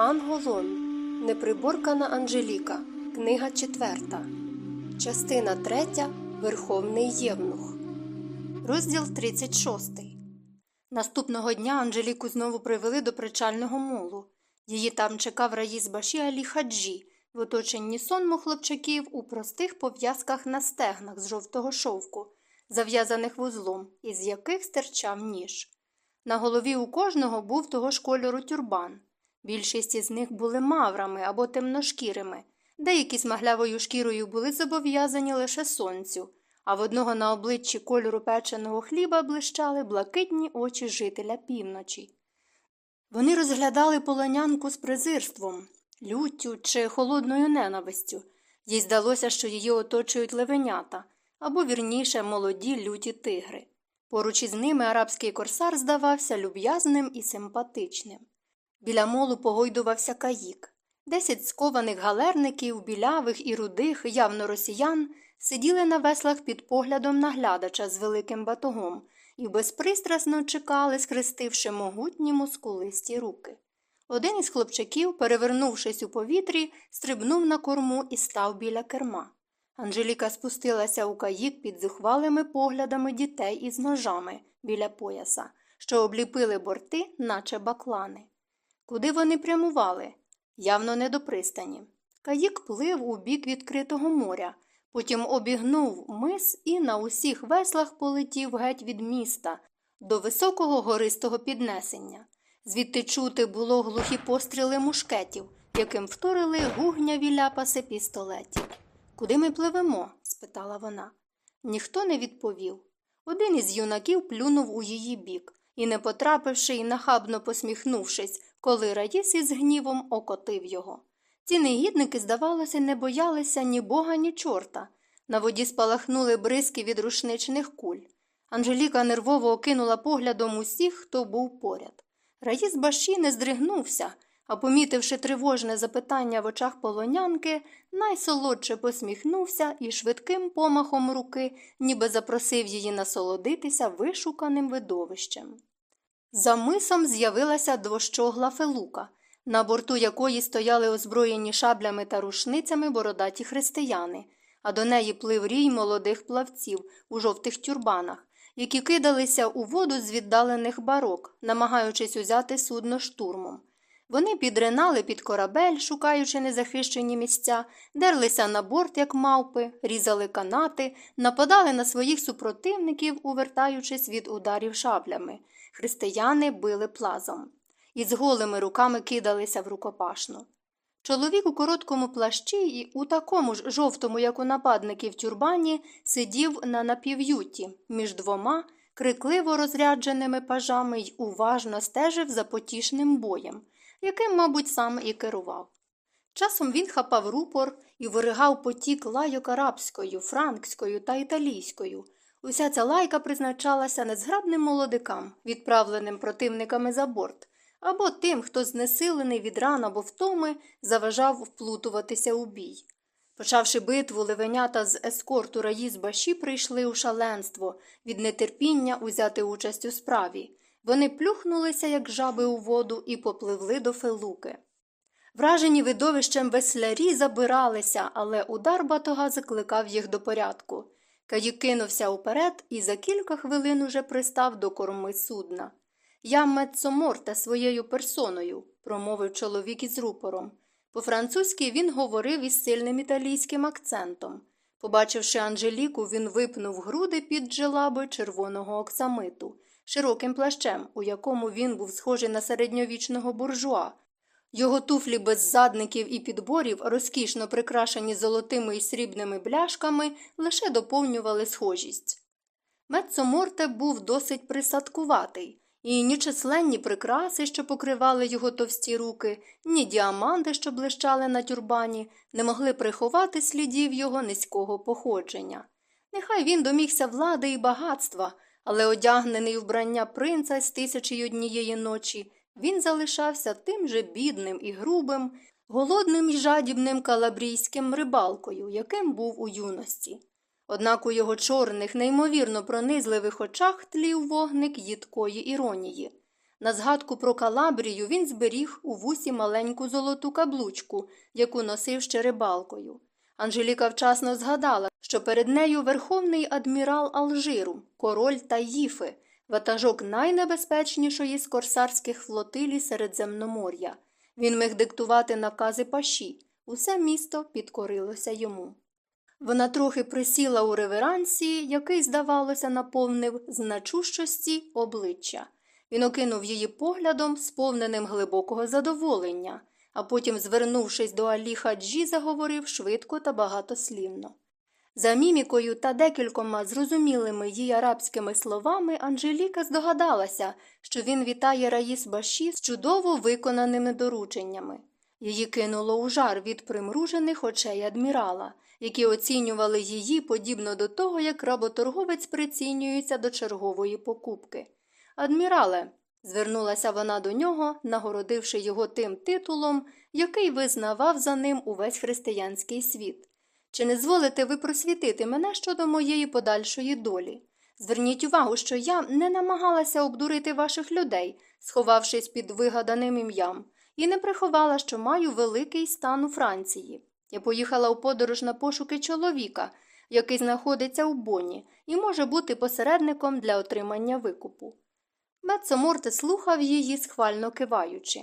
Анголон. Неприборкана Анжеліка. Книга четверта. Частина третя. Верховний Євнух. Розділ 36. Наступного дня Анжеліку знову привели до причального молу. Її там чекав Раїс Баші Алі Хаджі, в оточенні сонму хлопчаків у простих пов'язках на стегнах з жовтого шовку, зав'язаних вузлом, із яких стирчав ніж. На голові у кожного був того ж кольору тюрбан. Більшість із них були маврами або темношкірими, деякі з маглявою шкірою були зобов'язані лише сонцю, а в одного на обличчі кольору печеного хліба блищали блакитні очі жителя півночі. Вони розглядали полонянку з презирством, люттю чи холодною ненавистю. Їй здалося, що її оточують левенята або, вірніше, молоді люті тигри. Поруч із ними арабський корсар здавався люб'язним і симпатичним. Біля молу погойдувався каїк. Десять скованих галерників, білявих і рудих, явно росіян, сиділи на веслах під поглядом наглядача з великим батогом і безпристрасно чекали, схрестивши могутні мускулисті руки. Один із хлопчаків, перевернувшись у повітрі, стрибнув на корму і став біля керма. Анжеліка спустилася у каїк під зухвалими поглядами дітей із ножами біля пояса, що обліпили борти, наче баклани. Куди вони прямували? Явно не до пристані. Каїк плив у бік відкритого моря, потім обігнув мис і на усіх веслах полетів геть від міста до високого гористого піднесення. Звідти чути було глухі постріли мушкетів, яким вторили гугняві ляпаси пістолетів. Куди ми пливемо? спитала вона. Ніхто не відповів. Один із юнаків плюнув у її бік і, не потрапивши і нахабно посміхнувшись, коли Раїс із гнівом окотив його. Ці негідники, здавалося, не боялися ні бога, ні чорта. На воді спалахнули бризки від рушничних куль. Анжеліка нервово окинула поглядом усіх, хто був поряд. Раїс Баші не здригнувся, а, помітивши тривожне запитання в очах полонянки, найсолодше посміхнувся і швидким помахом руки ніби запросив її насолодитися вишуканим видовищем. За мисом з'явилася двощогла фелука, на борту якої стояли озброєні шаблями та рушницями бородаті християни, а до неї плив рій молодих плавців у жовтих тюрбанах, які кидалися у воду з віддалених барок, намагаючись узяти судно штурмом. Вони підринали під корабель, шукаючи незахищені місця, дерлися на борт, як мавпи, різали канати, нападали на своїх супротивників, увертаючись від ударів шаблями. Християни били плазом і з голими руками кидалися в рукопашну. Чоловік у короткому плащі і у такому ж жовтому, як у нападників тюрбані, сидів на напів'юті між двома крикливо розрядженими пажами й уважно стежив за потішним боєм, яким, мабуть, сам і керував. Часом він хапав рупор і виригав потік лайок арабською, франкською та італійською. Уся ця лайка призначалася незграбним молодикам, відправленим противниками за борт, або тим, хто знесилений від ран або втоми, заважав вплутуватися у бій. Почавши битву, левенята з ескорту раїз баші прийшли у шаленство від нетерпіння узяти участь у справі. Вони плюхнулися, як жаби у воду, і попливли до фелуки. Вражені видовищем веслярі забиралися, але удар батога закликав їх до порядку. Каїк кинувся уперед і за кілька хвилин уже пристав до корми судна. Я Мецоморте своєю персоною, промовив чоловік із рупором. По-французьки він говорив із сильним італійським акцентом. Побачивши Анжеліку, він випнув груди під джелаби червоного оксамиту, широким плащем, у якому він був схожий на середньовічного буржуа. Його туфлі без задників і підборів, розкішно прикрашені золотими і срібними бляшками, лише доповнювали схожість. Мецоморте був досить присадкуватий, і ні численні прикраси, що покривали його товсті руки, ні діаманти, що блищали на тюрбані, не могли приховати слідів його низького походження. Нехай він домігся влади і багатства, але одягнений вбрання принца з тисячі однієї ночі, він залишався тим же бідним і грубим, голодним і жадібним калабрійським рибалкою, яким був у юності. Однак у його чорних, неймовірно пронизливих очах тлів вогник їдкої іронії. На згадку про Калабрію він зберіг у вусі маленьку золоту каблучку, яку носив ще рибалкою. Анжеліка вчасно згадала, що перед нею верховний адмірал Алжиру, король Таїфи, ватажок найнебезпечнішої з корсарських флотилій Середземномор'я. Він міг диктувати накази паші. Усе місто підкорилося йому. Вона трохи присіла у реверансі, який, здавалося, наповнив значущості обличчя. Він окинув її поглядом, сповненим глибокого задоволення, а потім, звернувшись до Алі Хаджі, заговорив швидко та багатослівно. За мімікою та декількома зрозумілими їй арабськими словами Анжеліка здогадалася, що він вітає Раїс Баші з чудово виконаними дорученнями. Її кинуло у жар від примружених очей адмірала, які оцінювали її подібно до того, як работорговець прицінюється до чергової покупки. Адмірале, звернулася вона до нього, нагородивши його тим титулом, який визнавав за ним увесь християнський світ. Чи не зволите ви просвітити мене щодо моєї подальшої долі? Зверніть увагу, що я не намагалася обдурити ваших людей, сховавшись під вигаданим ім'ям, і не приховала, що маю великий стан у Франції. Я поїхала у подорож на пошуки чоловіка, який знаходиться у Боні, і може бути посередником для отримання викупу. Мецоморте слухав її, схвально киваючи.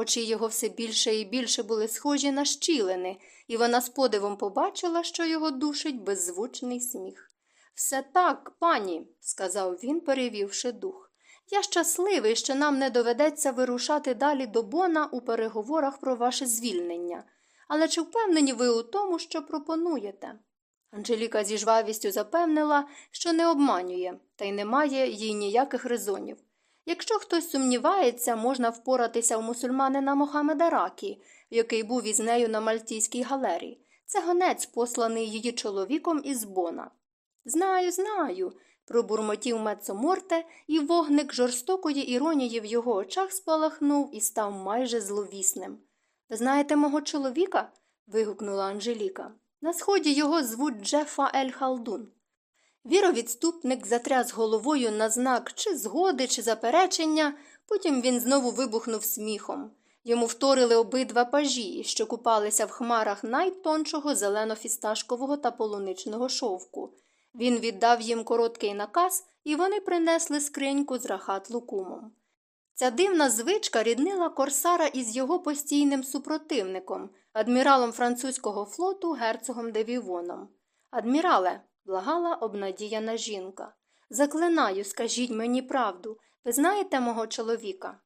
Очі його все більше і більше були схожі на щілини, і вона з подивом побачила, що його душить беззвучний сміх. Все так, пані, сказав він, перевівши дух. Я щасливий, що нам не доведеться вирушати далі до Бона у переговорах про ваше звільнення. Але чи впевнені ви у тому, що пропонуєте? Анжеліка зі жвавістю запевнила, що не обманює, та й немає їй ніяких резонів. Якщо хтось сумнівається, можна впоратися у мусульманина Мохамеда Ракі, який був із нею на Мальтійській галерії. Це гонець, посланий її чоловіком із Бона. Знаю, знаю, пробурмотів Мецоморте, і вогник жорстокої іронії в його очах спалахнув і став майже зловісним. Ви знаєте мого чоловіка? вигукнула Анжеліка. На сході його звуть Джефа Ель Халдун. Віровідступник затряс головою на знак чи згоди, чи заперечення, потім він знову вибухнув сміхом. Йому вторили обидва пажі, що купалися в хмарах найтоншого зелено-фісташкового та полуничного шовку. Він віддав їм короткий наказ, і вони принесли скриньку з рахат лукумом. Ця дивна звичка ріднила корсара із його постійним супротивником, адміралом французького флоту герцогом Девівоном. Адмірале, благала обнадіяна жінка. Заклинаю, скажіть мені правду. Ви знаєте мого чоловіка?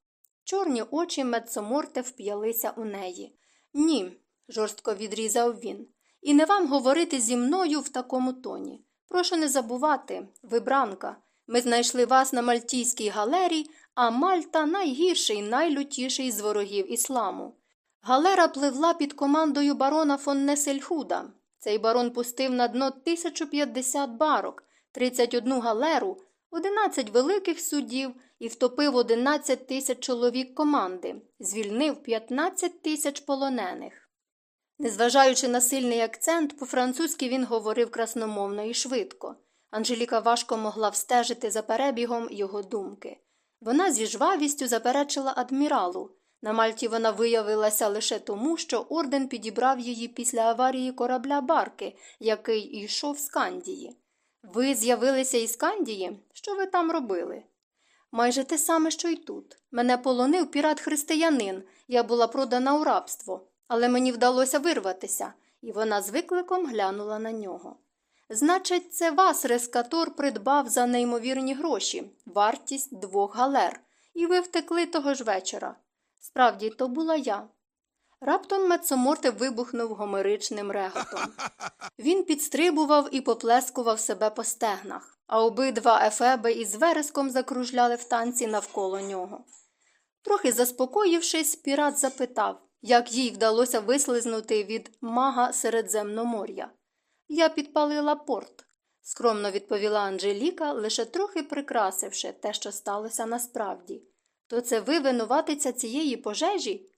Чорні очі Медсоморте вп'ялися у неї. Ні, жорстко відрізав він. І не вам говорити зі мною в такому тоні. Прошу не забувати, ви бранка. Ми знайшли вас на Мальтійській галері, а Мальта найгірший, найлютіший з ворогів ісламу. Галера пливла під командою барона фон Несельхуда. Цей барон пустив на дно 1050 барок, 31 галеру, 11 великих судів і втопив 11 тисяч чоловік команди, звільнив 15 тисяч полонених. Незважаючи на сильний акцент, по-французьки він говорив красномовно і швидко. Анжеліка важко могла встежити за перебігом його думки. Вона зі жвавістю заперечила адміралу. На Мальті вона виявилася лише тому, що орден підібрав її після аварії корабля барки, який йшов з Кандії. Ви з'явилися із Кандії? Що ви там робили? Майже те саме, що й тут. Мене полонив пірат християнин, я була продана у рабство, але мені вдалося вирватися, і вона з викликом глянула на нього. Значить, це вас рескатор придбав за неймовірні гроші, вартість двох галер, і ви втекли того ж вечора. Справді, то була я. Раптом Мецоморте вибухнув гомеричним реготом. Він підстрибував і поплескував себе по стегнах, а обидва ефеби із вереском закружляли в танці навколо нього. Трохи заспокоївшись, пірат запитав, як їй вдалося вислизнути від мага Середземномор'я. Я підпалила порт, скромно відповіла Анжеліка, лише трохи прикрасивши те, що сталося насправді. То це ви винуватиця цієї пожежі?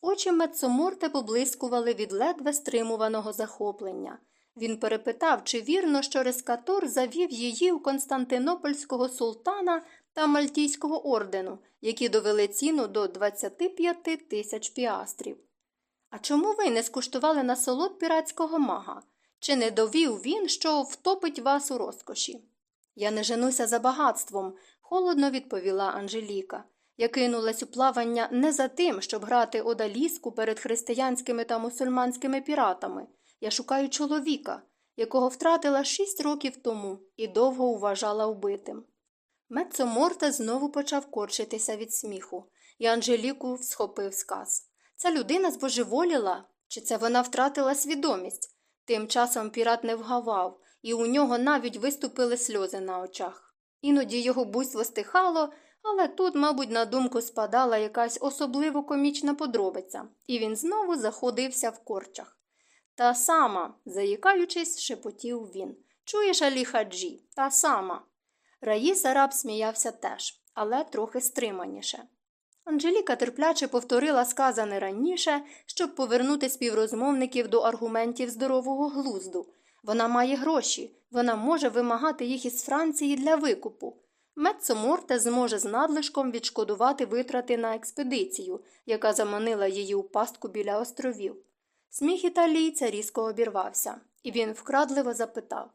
Очі Мецоморте поблискували від ледве стримуваного захоплення. Він перепитав, чи вірно, що Рескатор завів її у Константинопольського султана та Мальтійського ордену, які довели ціну до 25 тисяч піастрів. А чому ви не скуштували насолод піратського мага? Чи не довів він, що втопить вас у розкоші? Я не женуся за багатством, холодно відповіла Анжеліка. Я кинулась у плавання не за тим, щоб грати одаліску перед християнськими та мусульманськими піратами. Я шукаю чоловіка, якого втратила шість років тому і довго вважала вбитим. Мецо Морте знову почав корчитися від сміху, і Анжеліку схопив сказ. Ця людина збожеволіла, чи це вона втратила свідомість? Тим часом пірат не вгавав, і у нього навіть виступили сльози на очах. Іноді його буйство стихало, але тут, мабуть, на думку спадала якась особливо комічна подробиця, і він знову заходився в корчах. Та сама, заїкаючись, шепотів він. Чуєш, Алі Хаджі? Та сама. Раїс Араб сміявся теж, але трохи стриманіше. Анжеліка терпляче повторила сказане раніше, щоб повернути співрозмовників до аргументів здорового глузду. Вона має гроші, вона може вимагати їх із Франції для викупу. Меццо Морте зможе з надлишком відшкодувати витрати на експедицію, яка заманила її у пастку біля островів. Сміх італійця різко обірвався, і він вкрадливо запитав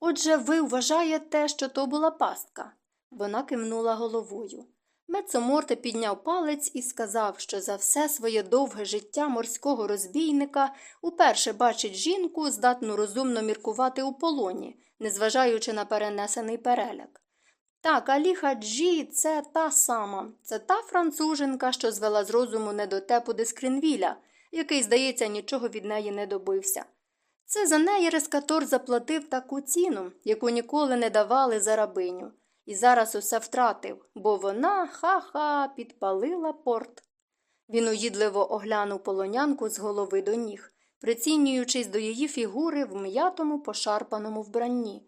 Отже, ви вважаєте, що то була пастка? Вона кивнула головою. Мецоморте підняв палець і сказав, що за все своє довге життя морського розбійника уперше бачить жінку, здатну розумно міркувати у полоні, незважаючи на перенесений переляк. Так, Алі Хаджі – це та сама, це та француженка, що звела з розуму недотепу Дескринвіля, який, здається, нічого від неї не добився. Це за неї Рескатор заплатив таку ціну, яку ніколи не давали за рабиню, і зараз усе втратив, бо вона ха-ха підпалила порт. Він уїдливо оглянув полонянку з голови до ніг, прицінюючись до її фігури в м'ятому пошарпаному вбранні,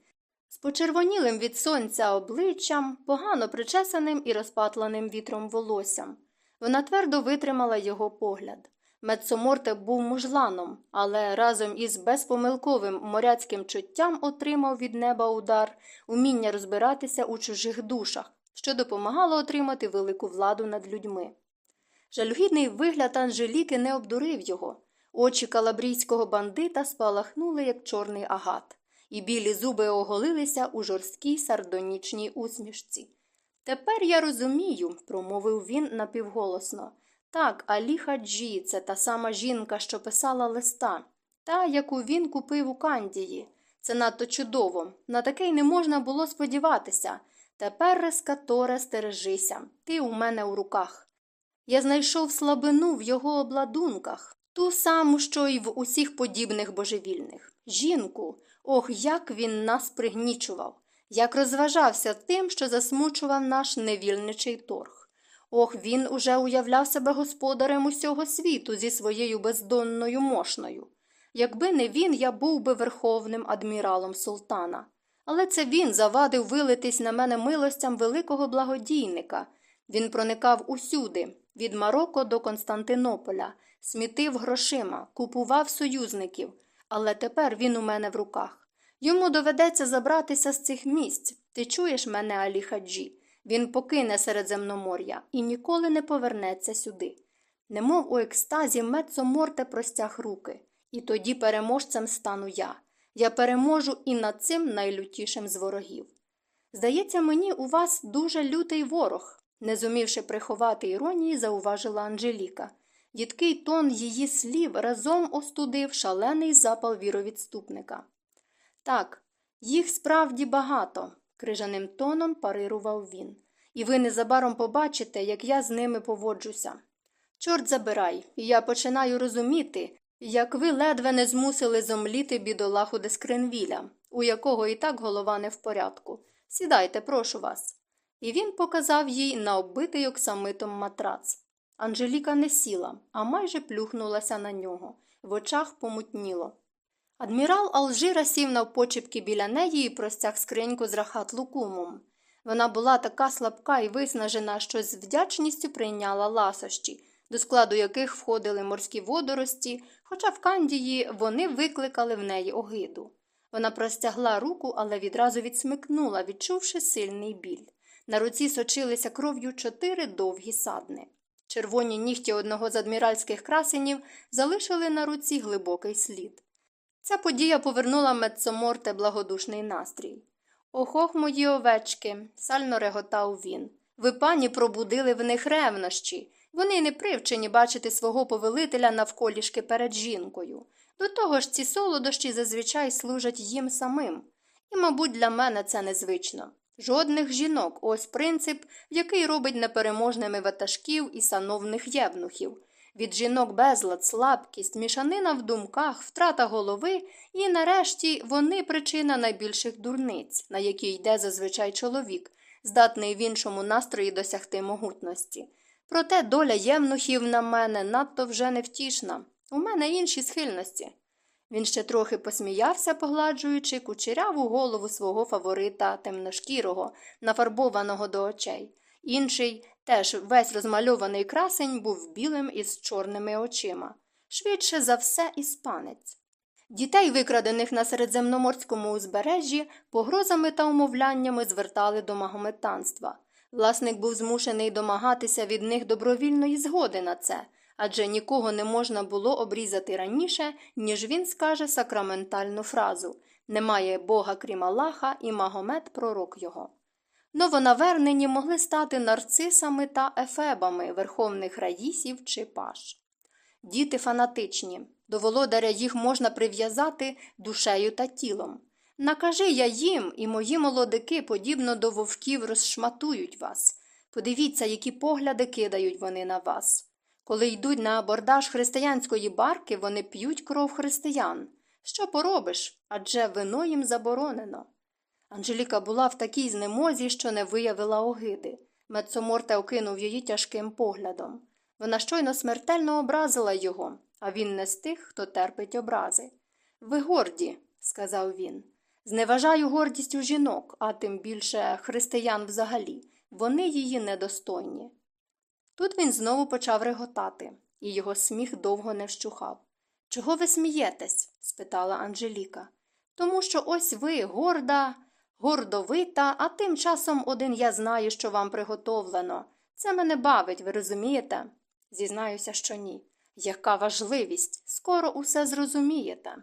з почервонілим від сонця обличчям, погано причесаним і розпатланим вітром волоссям. Вона твердо витримала його погляд. Мецоморте був мужланом, але разом із безпомилковим моряцьким чуттям отримав від неба удар, уміння розбиратися у чужих душах, що допомагало отримати велику владу над людьми. Жалюгідний вигляд Анжеліки не обдурив його. Очі калабрійського бандита спалахнули, як чорний агат, і білі зуби оголилися у жорсткій сардонічній усмішці. Тепер я розумію, промовив він напівголосно. Так, Алі Хаджі – це та сама жінка, що писала листа, та, яку він купив у Кандії. Це надто чудово, на таке й не можна було сподіватися. Тепер, Рескаторе, стережися, ти у мене у руках. Я знайшов слабину в його обладунках, ту саму, що й в усіх подібних божевільних. Жінку, ох, як він нас пригнічував, як розважався тим, що засмучував наш невільничий торг. Ох, він уже уявляв себе господарем усього світу зі своєю бездонною мошною. Якби не він, я був би верховним адміралом султана. Але це він завадив вилитись на мене милостям великого благодійника. Він проникав усюди, від Марокко до Константинополя, смітив грошима, купував союзників, але тепер він у мене в руках. Йому доведеться забратися з цих місць. Ти чуєш мене, Алі Хаджі? Він покине Середземномор'я і ніколи не повернеться сюди. Немов у екстазі Мецоморте простяг руки, і тоді переможцем стану я. Я переможу і над цим найлютішим з ворогів. Здається, мені у вас дуже лютий ворог, не зумівши приховати іронії, зауважила Анжеліка. Їдкий тон її слів разом остудив шалений запал віровідступника. Так, їх справді багато, крижаним тоном парирував він. І ви незабаром побачите, як я з ними поводжуся. Чорт забирай, і я починаю розуміти, як ви ледве не змусили зомліти бідолаху Дескренвіля, у якого і так голова не в порядку. Сідайте, прошу вас. І він показав їй на оббитий оксамитом матрац. Анжеліка не сіла, а майже плюхнулася на нього. В очах помутніло. Адмірал Алжира сів навпочепки біля неї і простяг скриньку з рахат лукумом. Вона була така слабка і виснажена, що з вдячністю прийняла ласощі, до складу яких входили морські водорості, хоча в Кандії вони викликали в неї огиду. Вона простягла руку, але відразу відсмикнула, відчувши сильний біль. На руці сочилися кров'ю чотири довгі садни. Червоні нігті одного з адміральських красенів залишили на руці глибокий слід. Ця подія повернула Мецоморте благодушний настрій. Ох, ох, мої овечки, сально реготав він. Ви, пані, пробудили в них ревнощі. Вони не привчені бачити свого повелителя навколішки перед жінкою. До того ж, ці солодощі зазвичай служать їм самим. І, мабуть, для мене це незвично. Жодних жінок, ось принцип, який робить непереможними ватажків і сановних євнухів. Від жінок безлад, слабкість, мішанина в думках, втрата голови, і нарешті вони причина найбільших дурниць, на які йде зазвичай чоловік, здатний в іншому настрої досягти могутності. Проте доля євнухів на мене надто вже невтішна. У мене інші схильності. Він ще трохи посміявся, погладжуючи кучеряву голову свого фаворита темношкірого, нафарбованого до очей. Інший, теж весь розмальований красень, був білим із чорними очима. Швидше за все, іспанець. Дітей, викрадених на середземноморському узбережжі, погрозами та умовляннями звертали до магометанства. Власник був змушений домагатися від них добровільної згоди на це, адже нікого не можна було обрізати раніше, ніж він скаже сакраментальну фразу Немає Бога крім Аллаха, і Магомед пророк його. Новонавернені могли стати нарцисами та ефебами верховних раїсів чи паш. Діти фанатичні, до володаря їх можна прив'язати душею та тілом. Накажи я їм, і мої молодики, подібно до вовків, розшматують вас. Подивіться, які погляди кидають вони на вас. Коли йдуть на абордаж християнської барки, вони п'ють кров християн. Що поробиш? Адже вино їм заборонено. Анжеліка була в такій знемозі, що не виявила огиди. Мецоморте окинув її тяжким поглядом. Вона щойно смертельно образила його, а він не з тих, хто терпить образи. Ви горді, сказав він. Зневажаю гордість у жінок, а тим більше християн взагалі. Вони її недостойні. Тут він знову почав реготати, і його сміх довго не вщухав. Чого ви смієтесь? спитала Анжеліка. Тому що ось ви горда, гордовита, а тим часом один я знаю, що вам приготовлено. Це мене бавить, ви розумієте? Зізнаюся, що ні. Яка важливість? Скоро усе зрозумієте.